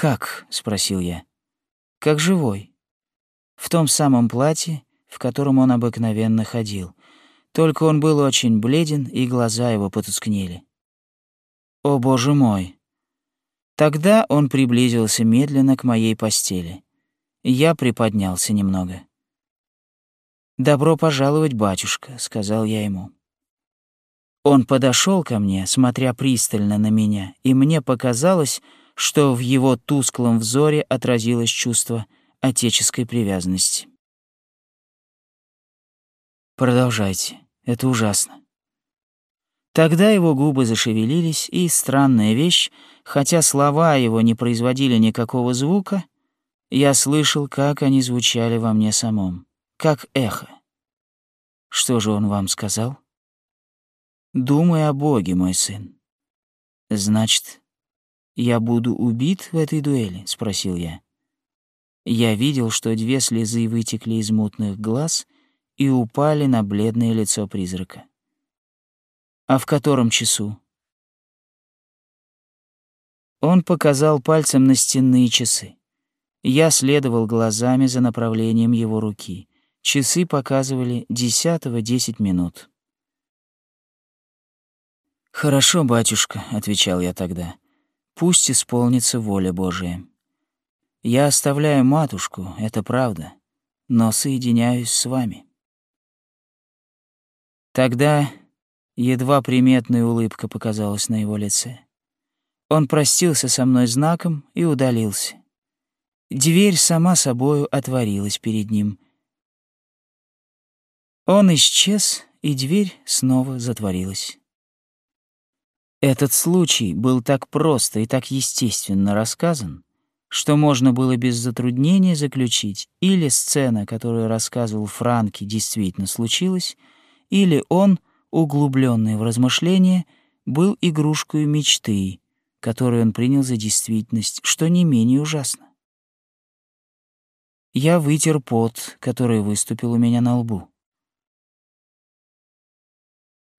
«Как?» — спросил я. «Как живой. В том самом платье, в котором он обыкновенно ходил. Только он был очень бледен, и глаза его потускнели. О, боже мой! Тогда он приблизился медленно к моей постели. Я приподнялся немного. «Добро пожаловать, батюшка», — сказал я ему. Он подошел ко мне, смотря пристально на меня, и мне показалось, что в его тусклом взоре отразилось чувство отеческой привязанности. Продолжайте. Это ужасно. Тогда его губы зашевелились, и странная вещь, хотя слова его не производили никакого звука, я слышал, как они звучали во мне самом, как эхо. Что же он вам сказал? Думай о Боге, мой сын. Значит, я буду убит в этой дуэли, спросил я. Я видел, что две слезы вытекли из мутных глаз и упали на бледное лицо призрака. А в котором часу? Он показал пальцем на стенные часы. Я следовал глазами за направлением его руки. Часы показывали десятого десять минут. «Хорошо, батюшка», — отвечал я тогда. «Пусть исполнится воля Божия. Я оставляю матушку, это правда, но соединяюсь с вами». Тогда едва приметная улыбка показалась на его лице. Он простился со мной знаком и удалился. Дверь сама собою отворилась перед ним. Он исчез, и дверь снова затворилась. Этот случай был так просто и так естественно рассказан, что можно было без затруднения заключить, или сцена, которую рассказывал Франки, действительно случилась, или он, углубленный в размышления, был игрушкой мечты, которую он принял за действительность, что не менее ужасно. Я вытер пот, который выступил у меня на лбу.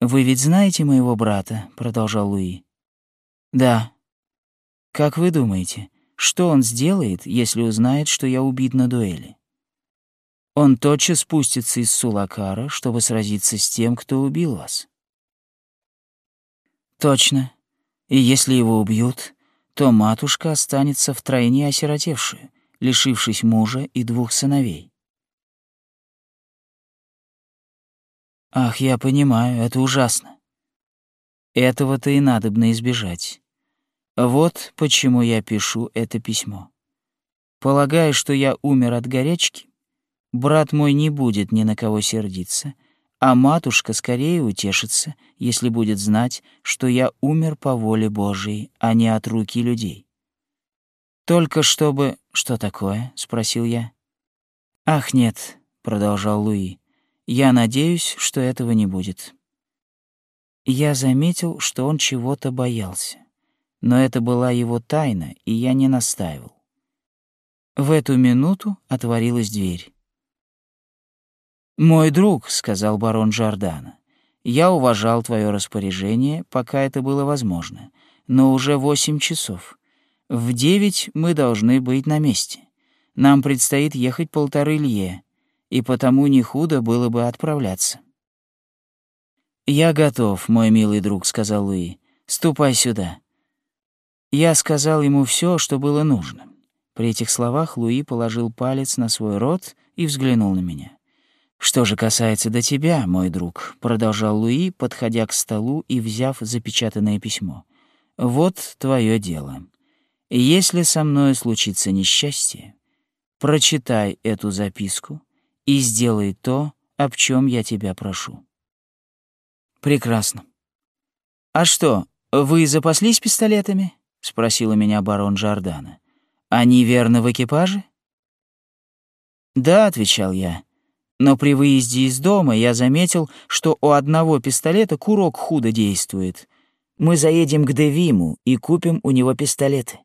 «Вы ведь знаете моего брата?» — продолжал Луи. «Да». «Как вы думаете, что он сделает, если узнает, что я убит на дуэли?» Он тотчас спустится из Сулакара, чтобы сразиться с тем, кто убил вас. Точно. И если его убьют, то матушка останется втройне осиротевшая, лишившись мужа и двух сыновей. Ах, я понимаю, это ужасно. Этого-то и надобно избежать. Вот почему я пишу это письмо. Полагая, что я умер от горячки, брат мой не будет ни на кого сердиться, а матушка скорее утешится, если будет знать, что я умер по воле Божией, а не от руки людей. Только чтобы... Что такое? спросил я. Ах, нет, продолжал Луи. Я надеюсь, что этого не будет. Я заметил, что он чего-то боялся. Но это была его тайна, и я не настаивал. В эту минуту отворилась дверь. «Мой друг», — сказал барон Жордана, — «я уважал твое распоряжение, пока это было возможно, но уже восемь часов. В девять мы должны быть на месте. Нам предстоит ехать полторы лье, и потому не худо было бы отправляться. «Я готов, мой милый друг», — сказал Луи. «Ступай сюда». Я сказал ему все, что было нужно. При этих словах Луи положил палец на свой рот и взглянул на меня. «Что же касается до тебя, мой друг», — продолжал Луи, подходя к столу и взяв запечатанное письмо. «Вот твое дело. Если со мной случится несчастье, прочитай эту записку и сделай то, об чем я тебя прошу. Прекрасно. А что, вы запаслись пистолетами? спросила меня барон Жордана. Они верно в экипаже? Да, отвечал я. Но при выезде из дома я заметил, что у одного пистолета курок худо действует. Мы заедем к Девиму и купим у него пистолеты.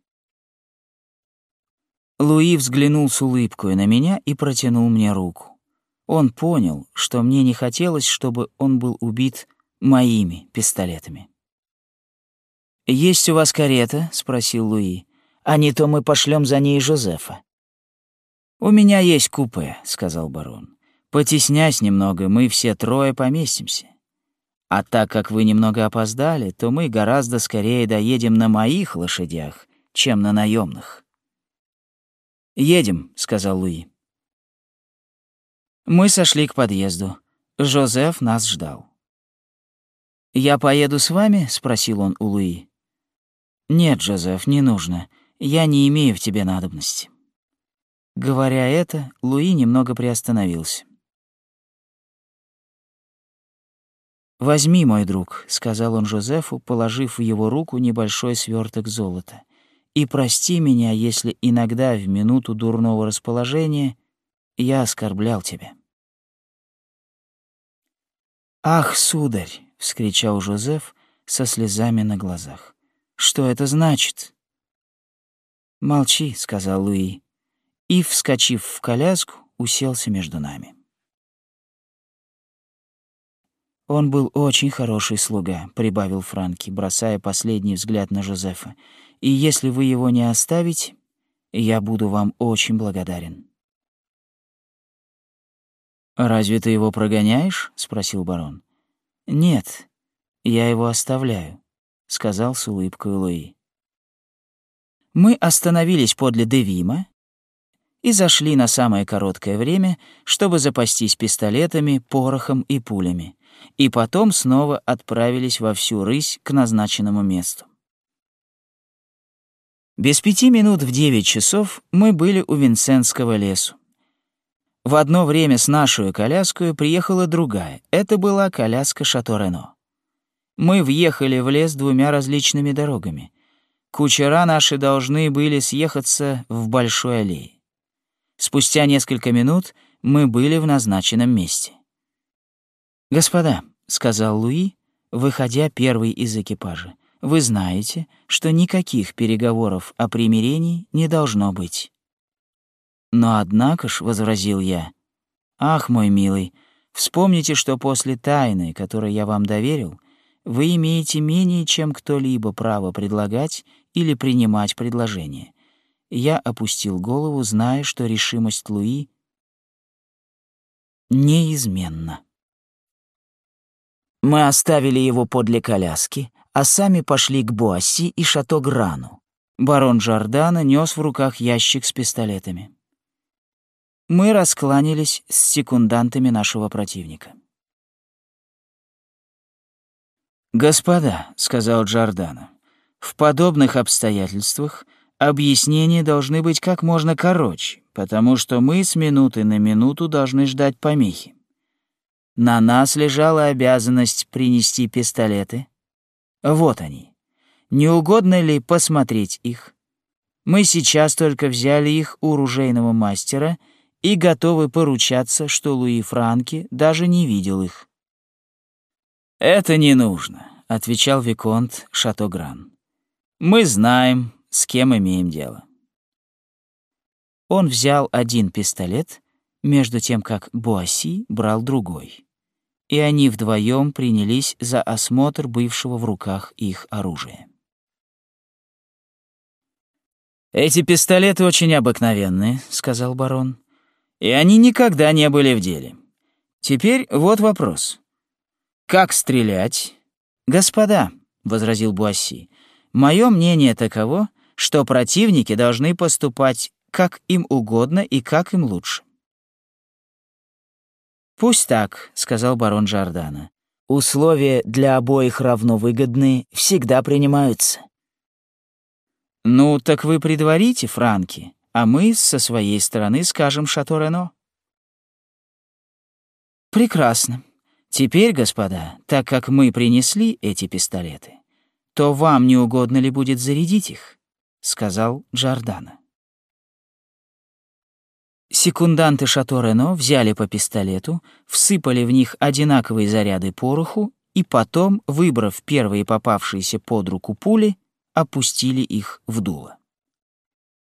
Луи взглянул с улыбкой на меня и протянул мне руку. Он понял, что мне не хотелось, чтобы он был убит моими пистолетами. «Есть у вас карета?» — спросил Луи. а не то мы пошлем за ней Жозефа». «У меня есть купе», — сказал барон. «Потеснясь немного, мы все трое поместимся. А так как вы немного опоздали, то мы гораздо скорее доедем на моих лошадях, чем на наемных. «Едем», — сказал Луи. Мы сошли к подъезду. Жозеф нас ждал. «Я поеду с вами?» — спросил он у Луи. «Нет, Жозеф, не нужно. Я не имею в тебе надобности». Говоря это, Луи немного приостановился. «Возьми, мой друг», — сказал он Жозефу, положив в его руку небольшой сверток золота. «И прости меня, если иногда в минуту дурного расположения я оскорблял тебя». «Ах, сударь!» — вскричал Жозеф со слезами на глазах. «Что это значит?» «Молчи», — сказал Луи, и, вскочив в коляску, уселся между нами. «Он был очень хороший слуга», — прибавил Франки, бросая последний взгляд на Жозефа. «И если вы его не оставите, я буду вам очень благодарен». «Разве ты его прогоняешь?» — спросил барон. «Нет, я его оставляю», — сказал с улыбкой Луи. Мы остановились подле Девима и зашли на самое короткое время, чтобы запастись пистолетами, порохом и пулями и потом снова отправились во всю рысь к назначенному месту. Без пяти минут в девять часов мы были у Винсентского лесу. В одно время с нашу коляской приехала другая. Это была коляска Шато-Рено. Мы въехали в лес двумя различными дорогами. Кучера наши должны были съехаться в большой аллее. Спустя несколько минут мы были в назначенном месте. «Господа», — сказал Луи, выходя первый из экипажа, «вы знаете, что никаких переговоров о примирении не должно быть». «Но однако ж», — возразил я, «ах, мой милый, вспомните, что после тайны, которую я вам доверил, вы имеете менее чем кто-либо право предлагать или принимать предложение». Я опустил голову, зная, что решимость Луи неизменна. Мы оставили его подле коляски, а сами пошли к Буасси и Шато Грану. Барон Жордана нес в руках ящик с пистолетами. Мы раскланялись с секундантами нашего противника. «Господа», — сказал Джордана, — «в подобных обстоятельствах объяснения должны быть как можно короче, потому что мы с минуты на минуту должны ждать помехи. На нас лежала обязанность принести пистолеты. Вот они. Не угодно ли посмотреть их? Мы сейчас только взяли их у ружейного мастера и готовы поручаться, что Луи Франки даже не видел их. «Это не нужно», — отвечал Виконт Шатогран. «Мы знаем, с кем имеем дело». Он взял один пистолет, между тем как Буасси брал другой и они вдвоем принялись за осмотр бывшего в руках их оружия. «Эти пистолеты очень обыкновенные», — сказал барон, «и они никогда не были в деле. Теперь вот вопрос. Как стрелять?» «Господа», — возразил Буасси, «мое мнение таково, что противники должны поступать как им угодно и как им лучше. «Пусть так», — сказал барон Джордана. «Условия для обоих равно выгодные всегда принимаются». «Ну, так вы предварите, Франки, а мы со своей стороны скажем Шато Рено». «Прекрасно. Теперь, господа, так как мы принесли эти пистолеты, то вам не угодно ли будет зарядить их?» — сказал Джордана. Секунданты Шато Рено взяли по пистолету, всыпали в них одинаковые заряды пороху и потом, выбрав первые попавшиеся под руку пули, опустили их в дуло.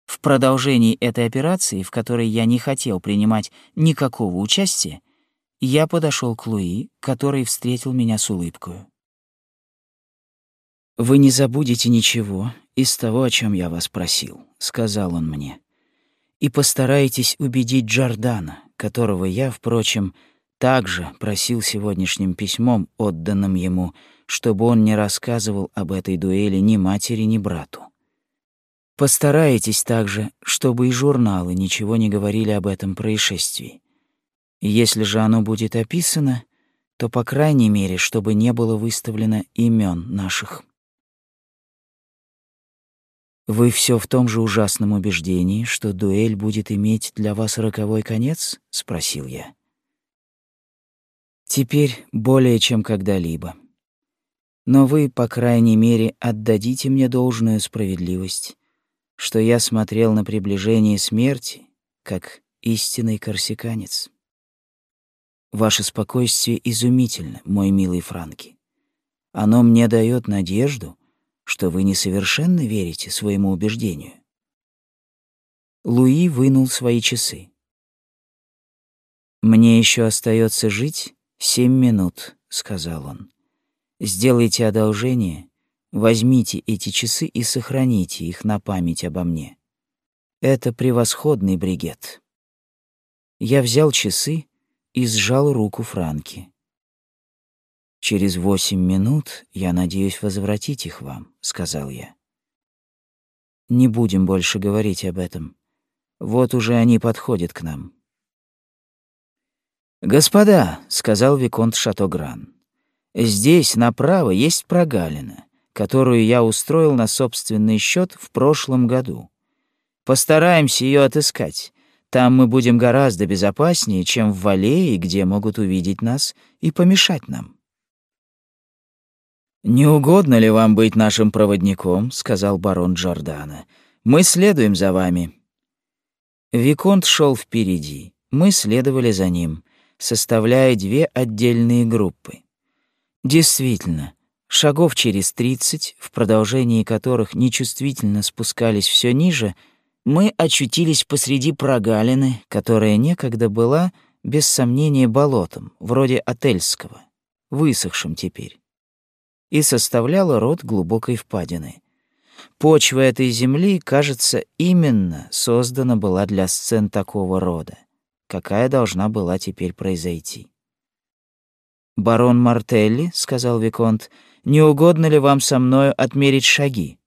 В продолжении этой операции, в которой я не хотел принимать никакого участия, я подошел к Луи, который встретил меня с улыбкой. «Вы не забудете ничего из того, о чем я вас просил», — сказал он мне. «И постарайтесь убедить Джордана, которого я, впрочем, также просил сегодняшним письмом, отданным ему, чтобы он не рассказывал об этой дуэли ни матери, ни брату. Постарайтесь также, чтобы и журналы ничего не говорили об этом происшествии. Если же оно будет описано, то, по крайней мере, чтобы не было выставлено имен наших. Вы все в том же ужасном убеждении, что дуэль будет иметь для вас роковой конец? спросил я. Теперь более чем когда-либо. Но вы, по крайней мере, отдадите мне должную справедливость что я смотрел на приближение смерти, как истинный корсиканец. Ваше спокойствие изумительно, мой милый Франки. Оно мне дает надежду, что вы несовершенно верите своему убеждению. Луи вынул свои часы. Мне еще остается жить семь минут, сказал он. Сделайте одолжение Возьмите эти часы и сохраните их на память обо мне. Это превосходный бригет. Я взял часы и сжал руку Франки. Через восемь минут я надеюсь возвратить их вам, сказал я. Не будем больше говорить об этом. Вот уже они подходят к нам. Господа, сказал виконт Шатогран. Здесь направо есть прогалина которую я устроил на собственный счет в прошлом году. Постараемся ее отыскать. Там мы будем гораздо безопаснее, чем в Валее, где могут увидеть нас и помешать нам. «Не угодно ли вам быть нашим проводником?» — сказал барон Джордана. «Мы следуем за вами». Виконт шел впереди, мы следовали за ним, составляя две отдельные группы. Действительно, Шагов через тридцать, в продолжении которых нечувствительно спускались все ниже, мы очутились посреди прогалины, которая некогда была, без сомнения, болотом, вроде Отельского, высохшим теперь, и составляла рот глубокой впадины. Почва этой земли, кажется, именно создана была для сцен такого рода, какая должна была теперь произойти. «Барон Мартелли», — сказал Виконт, — не угодно ли вам со мною отмерить шаги?»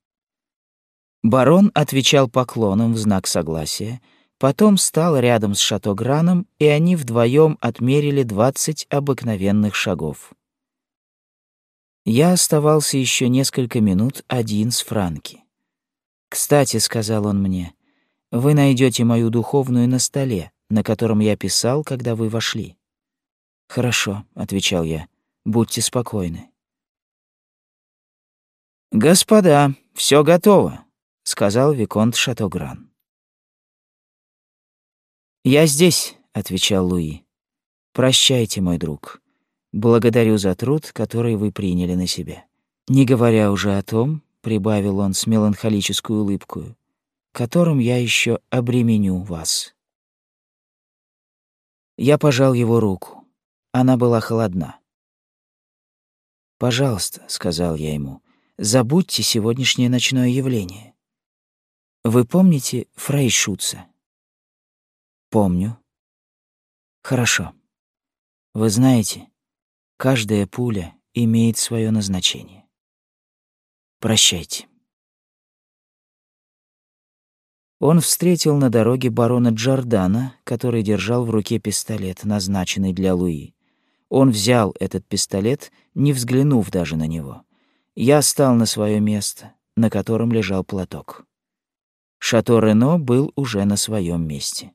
Барон отвечал поклоном в знак согласия, потом стал рядом с Шатограном, и они вдвоем отмерили двадцать обыкновенных шагов. Я оставался еще несколько минут один с Франки. «Кстати», — сказал он мне, — «вы найдете мою духовную на столе, на котором я писал, когда вы вошли». «Хорошо», — отвечал я, — «будьте спокойны». «Господа, все готово», — сказал Виконт Шатогран. «Я здесь», — отвечал Луи. «Прощайте, мой друг. Благодарю за труд, который вы приняли на себя. Не говоря уже о том, — прибавил он с меланхолической улыбкой, — которым я еще обременю вас». Я пожал его руку. Она была холодна. «Пожалуйста», — сказал я ему, — забудьте сегодняшнее ночное явление. Вы помните Фрейшутца? Помню. Хорошо. Вы знаете, каждая пуля имеет свое назначение. Прощайте. Он встретил на дороге барона Джордана, который держал в руке пистолет, назначенный для Луи. Он взял этот пистолет, не взглянув даже на него — я стал на свое место, на котором лежал платок. Шато Рено был уже на своем месте.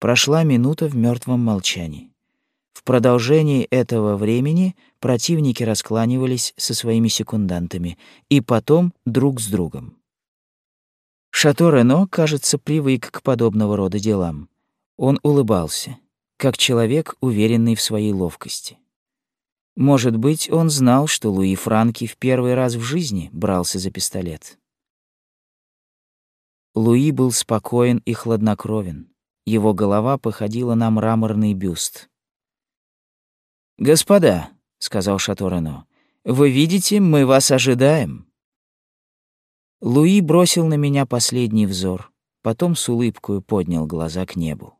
Прошла минута в мертвом молчании. В продолжении этого времени противники раскланивались со своими секундантами и потом друг с другом. Шато Рено, кажется, привык к подобного рода делам. Он улыбался, как человек, уверенный в своей ловкости. Может быть, он знал, что Луи Франки в первый раз в жизни брался за пистолет. Луи был спокоен и хладнокровен. Его голова походила на мраморный бюст. «Господа», — сказал Шато Рено, — «вы видите, мы вас ожидаем». Луи бросил на меня последний взор, потом с улыбкой поднял глаза к небу.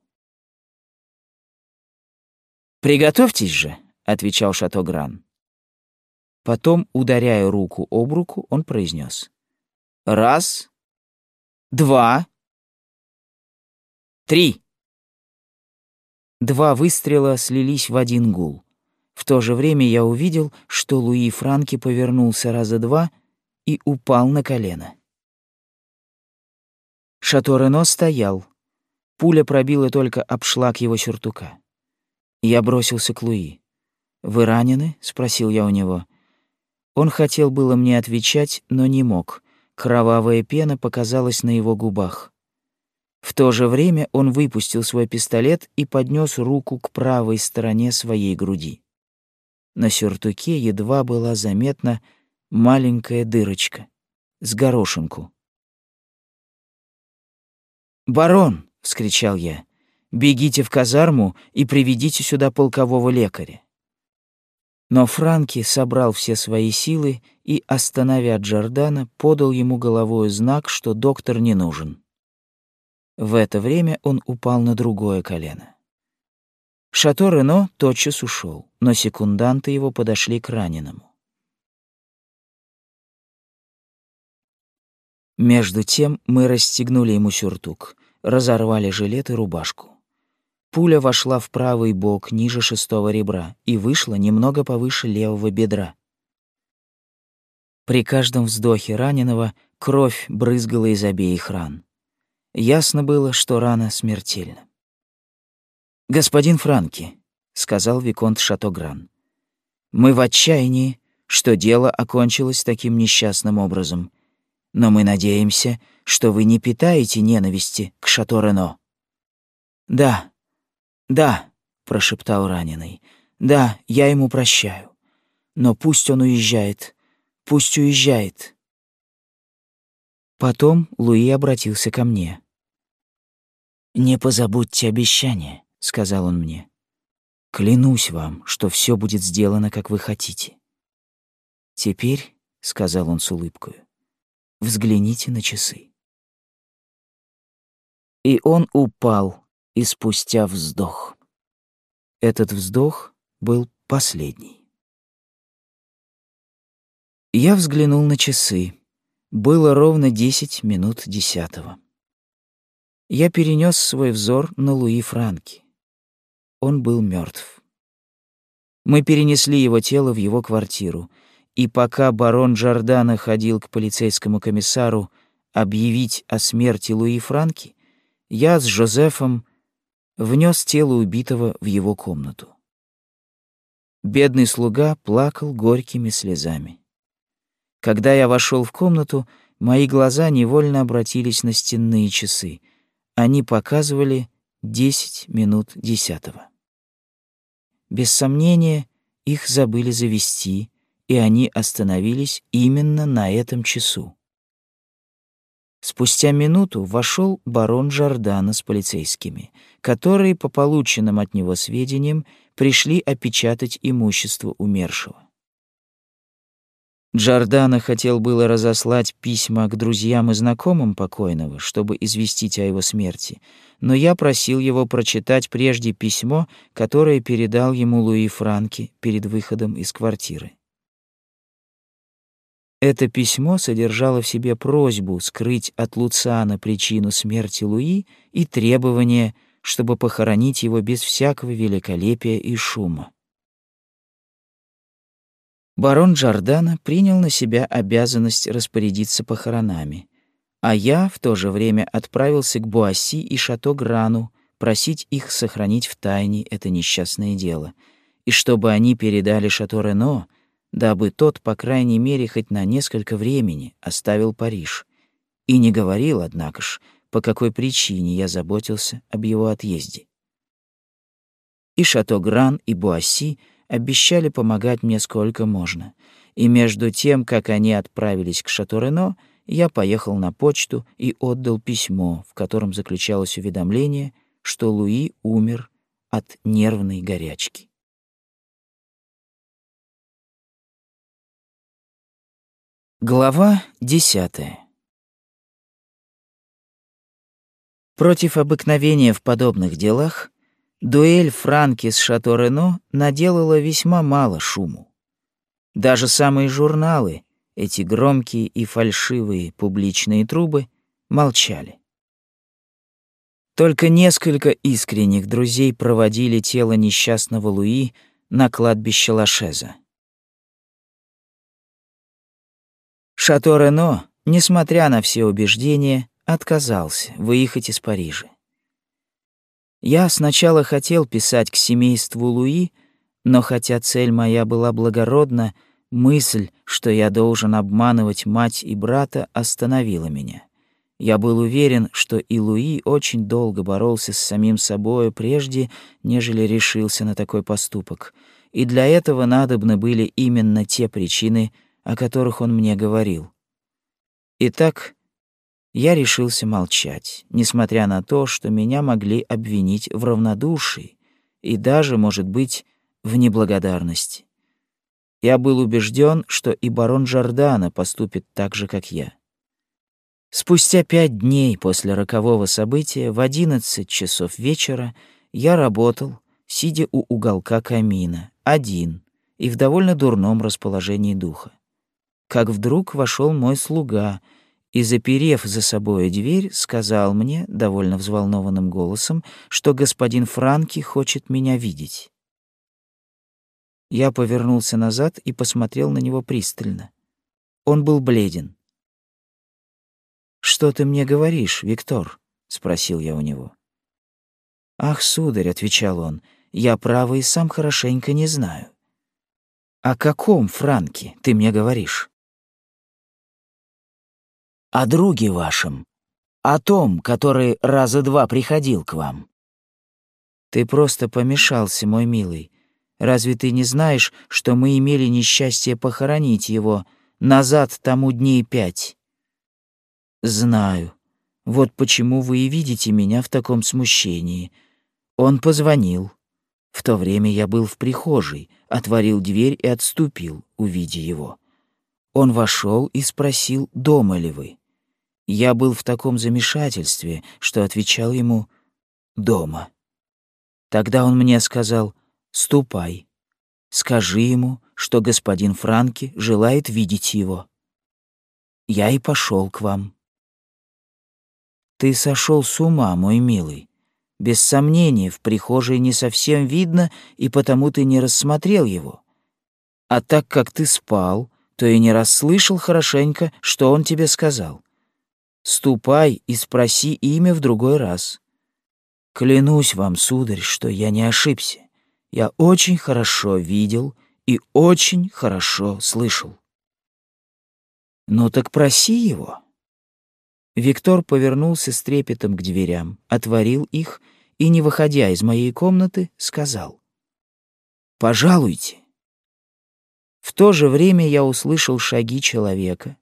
«Приготовьтесь же», — отвечал Шатогран. Потом, ударяя руку об руку, он произнес: «Раз, два, три». Два выстрела слились в один гул. В то же время я увидел, что Луи Франки повернулся раза два и упал на колено. Шато Рено стоял. Пуля пробила только обшлаг его сюртука. Я бросился к Луи. «Вы ранены?» — спросил я у него. Он хотел было мне отвечать, но не мог. Кровавая пена показалась на его губах. В то же время он выпустил свой пистолет и поднес руку к правой стороне своей груди. На сюртуке едва была заметна маленькая дырочка с горошинку. «Барон!» — вскричал я. «Бегите в казарму и приведите сюда полкового лекаря». Но Франки собрал все свои силы и, остановя Джордана, подал ему головой знак, что доктор не нужен. В это время он упал на другое колено. Шато Рено тотчас ушел, но секунданты его подошли к раненому. Между тем мы расстегнули ему сюртук, разорвали жилет и рубашку. Пуля вошла в правый бок ниже шестого ребра и вышла немного повыше левого бедра. При каждом вздохе раненого кровь брызгала из обеих ран. Ясно было, что рана смертельна. «Господин Франки», — сказал Виконт Шатогран, — «мы в отчаянии, что дело окончилось таким несчастным образом, но мы надеемся, что вы не питаете ненависти к Шато Рено». «Да, да», — прошептал раненый, — «да, я ему прощаю. Но пусть он уезжает, пусть уезжает». Потом Луи обратился ко мне. «Не позабудьте обещание», — сказал он мне. «Клянусь вам, что все будет сделано, как вы хотите». «Теперь», — сказал он с улыбкой, — «взгляните на часы». И он упал, испустя вздох. Этот вздох был последний. Я взглянул на часы. Было ровно десять минут десятого. Я перенес свой взор на Луи Франки. Он был мертв. Мы перенесли его тело в его квартиру, и пока барон Джордана ходил к полицейскому комиссару объявить о смерти Луи Франки, я с Жозефом внес тело убитого в его комнату. Бедный слуга плакал горькими слезами. Когда я вошел в комнату, мои глаза невольно обратились на стенные часы. Они показывали десять минут десятого. Без сомнения, их забыли завести, и они остановились именно на этом часу. Спустя минуту вошел барон Жордана с полицейскими, которые, по полученным от него сведениям, пришли опечатать имущество умершего. Джордана хотел было разослать письма к друзьям и знакомым покойного, чтобы известить о его смерти, но я просил его прочитать прежде письмо, которое передал ему Луи Франки перед выходом из квартиры. Это письмо содержало в себе просьбу скрыть от Луциана причину смерти Луи и требование, чтобы похоронить его без всякого великолепия и шума. Барон Джордана принял на себя обязанность распорядиться похоронами, а я в то же время отправился к Буасси и Шато Грану просить их сохранить в тайне это несчастное дело, и чтобы они передали Шато Рено, дабы тот, по крайней мере, хоть на несколько времени оставил Париж, и не говорил, однако ж, по какой причине я заботился об его отъезде. И Шато Гран, и Буасси — обещали помогать мне сколько можно. И между тем, как они отправились к Шатурено, я поехал на почту и отдал письмо, в котором заключалось уведомление, что Луи умер от нервной горячки. Глава десятая. Против обыкновения в подобных делах дуэль Франки с Шато Рено наделала весьма мало шуму. Даже самые журналы, эти громкие и фальшивые публичные трубы, молчали. Только несколько искренних друзей проводили тело несчастного Луи на кладбище Лашеза. Шато Рено, несмотря на все убеждения, отказался выехать из Парижа. Я сначала хотел писать к семейству Луи, но хотя цель моя была благородна, мысль, что я должен обманывать мать и брата, остановила меня. Я был уверен, что и Луи очень долго боролся с самим собою прежде, нежели решился на такой поступок, и для этого надобны были именно те причины, о которых он мне говорил. Итак, я решился молчать, несмотря на то, что меня могли обвинить в равнодушии и даже, может быть, в неблагодарности. Я был убежден, что и барон Жордана поступит так же, как я. Спустя пять дней после рокового события в одиннадцать часов вечера я работал, сидя у уголка камина, один и в довольно дурном расположении духа. Как вдруг вошел мой слуга и, заперев за собой дверь, сказал мне довольно взволнованным голосом, что господин Франки хочет меня видеть. Я повернулся назад и посмотрел на него пристально. Он был бледен. «Что ты мне говоришь, Виктор?» — спросил я у него. «Ах, сударь», — отвечал он, — «я право и сам хорошенько не знаю». «О каком Франке ты мне говоришь?» «О друге вашем, о том, который раза два приходил к вам». «Ты просто помешался, мой милый. Разве ты не знаешь, что мы имели несчастье похоронить его назад тому дней пять?» Знаю. Вот почему вы и видите меня в таком смущении. Он позвонил. В то время я был в прихожей, отворил дверь и отступил, увидя его. Он вошел и спросил, дома ли вы. Я был в таком замешательстве, что отвечал ему «дома». Тогда он мне сказал «ступай, скажи ему, что господин Франки желает видеть его». Я и пошел к вам. Ты сошел с ума, мой милый. Без сомнения, в прихожей не совсем видно, и потому ты не рассмотрел его. А так как ты спал, то и не расслышал хорошенько, что он тебе сказал. Ступай и спроси имя в другой раз. Клянусь вам, сударь, что я не ошибся. Я очень хорошо видел и очень хорошо слышал. Ну так проси его. Виктор повернулся с трепетом к дверям, отворил их и, не выходя из моей комнаты, сказал «Пожалуйте». В то же время я услышал шаги человека,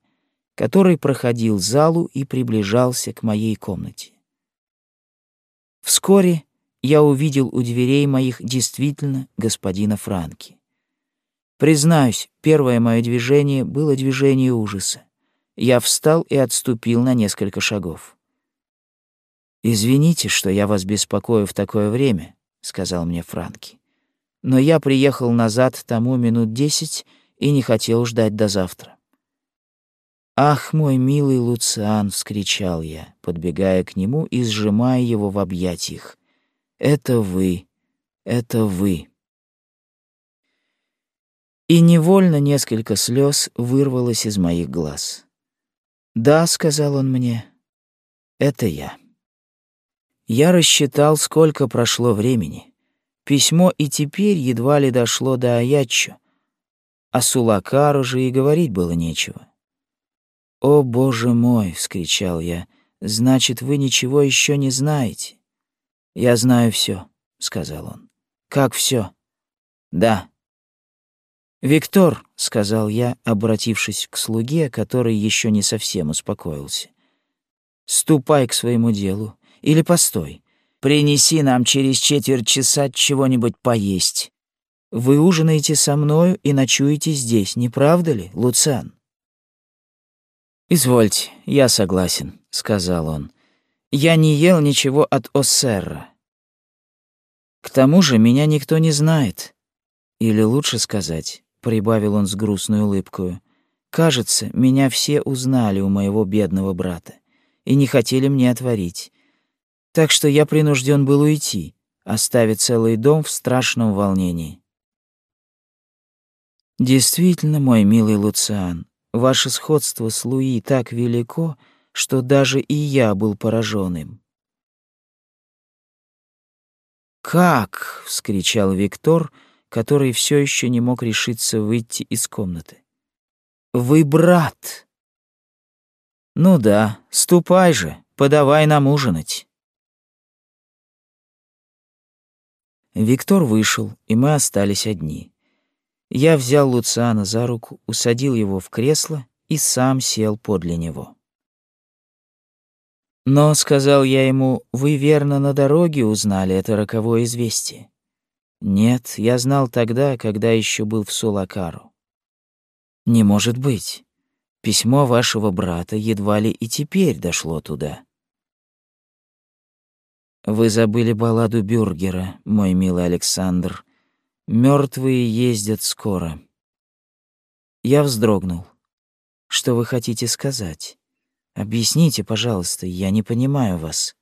который проходил залу и приближался к моей комнате. Вскоре я увидел у дверей моих действительно господина Франки. Признаюсь, первое мое движение было движение ужаса. Я встал и отступил на несколько шагов. «Извините, что я вас беспокою в такое время», — сказал мне Франки. «Но я приехал назад тому минут десять и не хотел ждать до завтра». «Ах, мой милый Луциан!» — вскричал я, подбегая к нему и сжимая его в объятиях. «Это вы! Это вы!» И невольно несколько слез вырвалось из моих глаз. «Да», — сказал он мне, — «это я». Я рассчитал, сколько прошло времени. Письмо и теперь едва ли дошло до Аяччо, а Сулакару же и говорить было нечего. «О, Боже мой!» — вскричал я. «Значит, вы ничего еще не знаете?» «Я знаю все, сказал он. «Как все? «Да, «Виктор», — сказал я, обратившись к слуге, который еще не совсем успокоился, — «ступай к своему делу или постой. Принеси нам через четверть часа чего-нибудь поесть. Вы ужинаете со мною и ночуете здесь, не правда ли, Луциан?» «Извольте, я согласен», — сказал он. Я не ел ничего от Оссерра. К тому же меня никто не знает. Или лучше сказать, прибавил он с грустной улыбкой, кажется, меня все узнали у моего бедного брата и не хотели мне отворить. Так что я принужден был уйти, оставить целый дом в страшном волнении. Действительно, мой милый Луциан, ваше сходство с Луи так велико, что даже и я был поражен им. «Как?» — вскричал Виктор, который все еще не мог решиться выйти из комнаты. «Вы брат!» «Ну да, ступай же, подавай нам ужинать». Виктор вышел, и мы остались одни. Я взял Луциана за руку, усадил его в кресло и сам сел подле него. Но, — сказал я ему, — вы верно на дороге узнали это роковое известие. Нет, я знал тогда, когда еще был в Сулакару. Не может быть. Письмо вашего брата едва ли и теперь дошло туда. Вы забыли балладу Бюргера, мой милый Александр. Мертвые ездят скоро. Я вздрогнул. Что вы хотите сказать? Объясните, пожалуйста, я не понимаю вас.